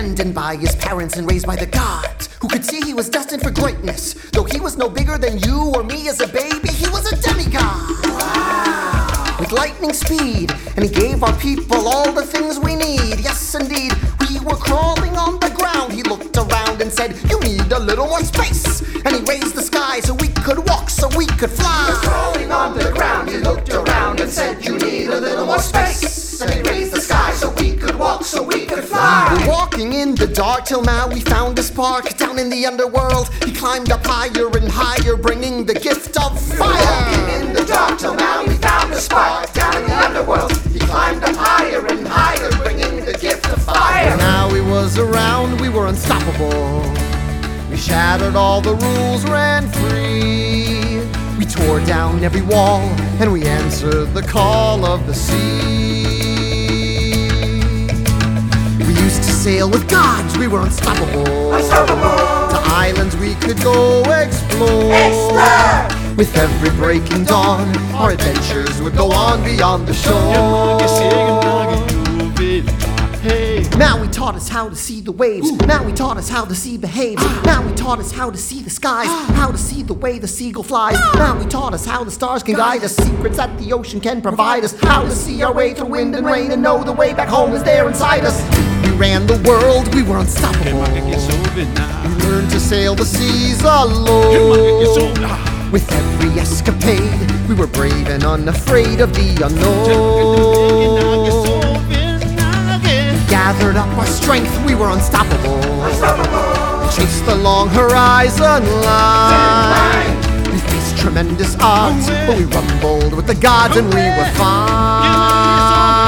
by his parents and raised by the gods, who could see he was destined for greatness. Though he was no bigger than you or me as a baby, he was a demigod. With lightning speed, and he gave our people all the things we need. Yes, indeed, we were crawling on the ground. He looked around and said, You need a little more space. And he raised the sky so we could walk, so we could fly. Crawling on the ground, he looked around and said, You need a little more space. And he raised the we could fly. We're walking in the dark till now we found a spark down in the underworld. He climbed up higher and higher, bringing the gift of fire. Walking In the dark till now we found a spark down in the underworld. He climbed up higher and higher, bringing the gift of fire. Now he was around, we were unstoppable. We shattered all the rules, ran free. We tore down every wall, and we answered the call of the sea. Used to sail with gods, we were unstoppable. Unstoppable. To islands we could go explore. Explore. With every breaking dawn, our adventures would go on beyond the shore. Now he taught us how to see the waves. Now he taught us how the sea behaves. Ah. Now he taught us how to see the skies, ah. how to see the way the seagull flies. Ah. Now he taught us how the stars can guide us, secrets that the ocean can provide us, how to see our way through wind and rain and know the way back home is there inside us. We ran the world, we were unstoppable. We learned to sail the seas alone. With every escapade, we were brave and unafraid of the unknown. Gathered up our strength, we were unstoppable. We Chased the long horizon line. We faced tremendous odds, but we rumbled with the gods and we were fine.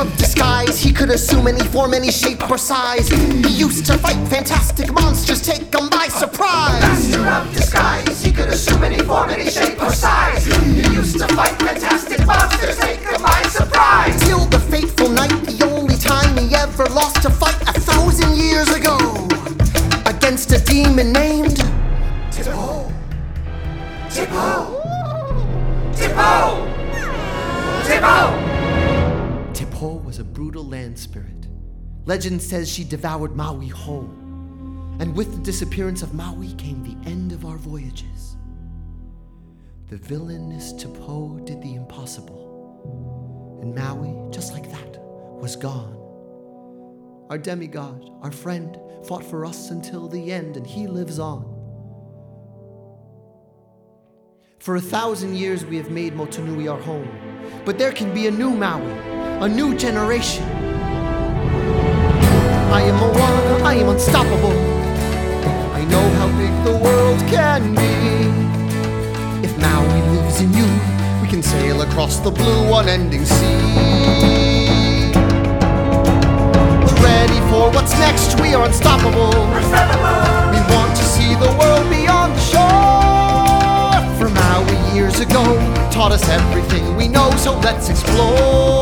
Of disguise, he could assume any form, any shape or size. He used to fight fantastic monsters, take them by surprise. Master of disguise, he could assume any form, any shape or size. He used to fight fantastic monsters, take them by surprise. Till the fateful night, the only time he ever lost a fight a thousand years ago. Against a demon named Tipo, Tipo, Tipo, Tipo. Tipo was a brutal land spirit. Legend says she devoured Maui whole. And with the disappearance of Maui came the end of our voyages. The villainous Tipo did the impossible. And Maui, just like that, was gone. Our demigod, our friend, fought for us until the end, and he lives on. For a thousand years we have made Motunui our home, but there can be a new Maui, a new generation. I am a one, I am unstoppable. I know how big the world can be. If Maui lives in you, we can sail across the blue, unending sea. We're ready for what's next, we are unstoppable. We want to see the world beyond the shore. For Maui years ago taught us everything we know, so let's explore.